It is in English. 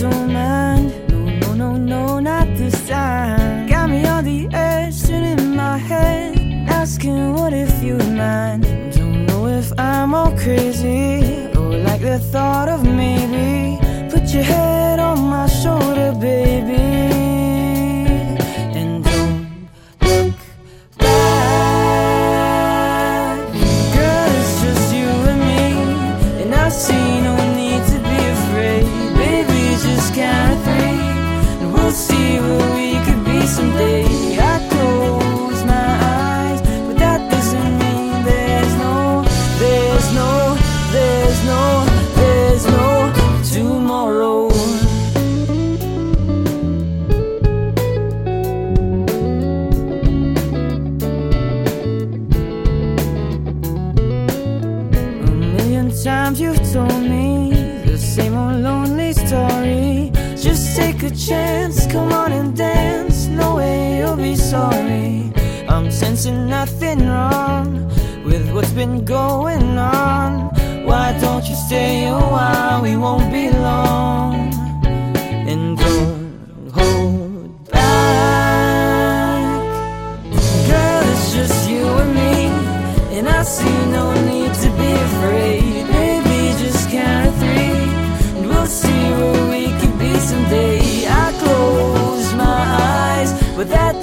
don't mind. No, no, no, no, not this time. Got me on the edge, turning my head, asking what if you would mind. Don't know if I'm all crazy or like the thought of maybe. No, there's no tomorrow. A million times you've told me the same old lonely story. Just take a chance, come on and dance. No way you'll be sorry. I'm sensing nothing wrong with what's been going on you stay a while, we won't be long. And don't hold back. Girl, it's just you and me, and I see no need to be afraid. Maybe just count of three, and we'll see where we can be someday. I close my eyes, but that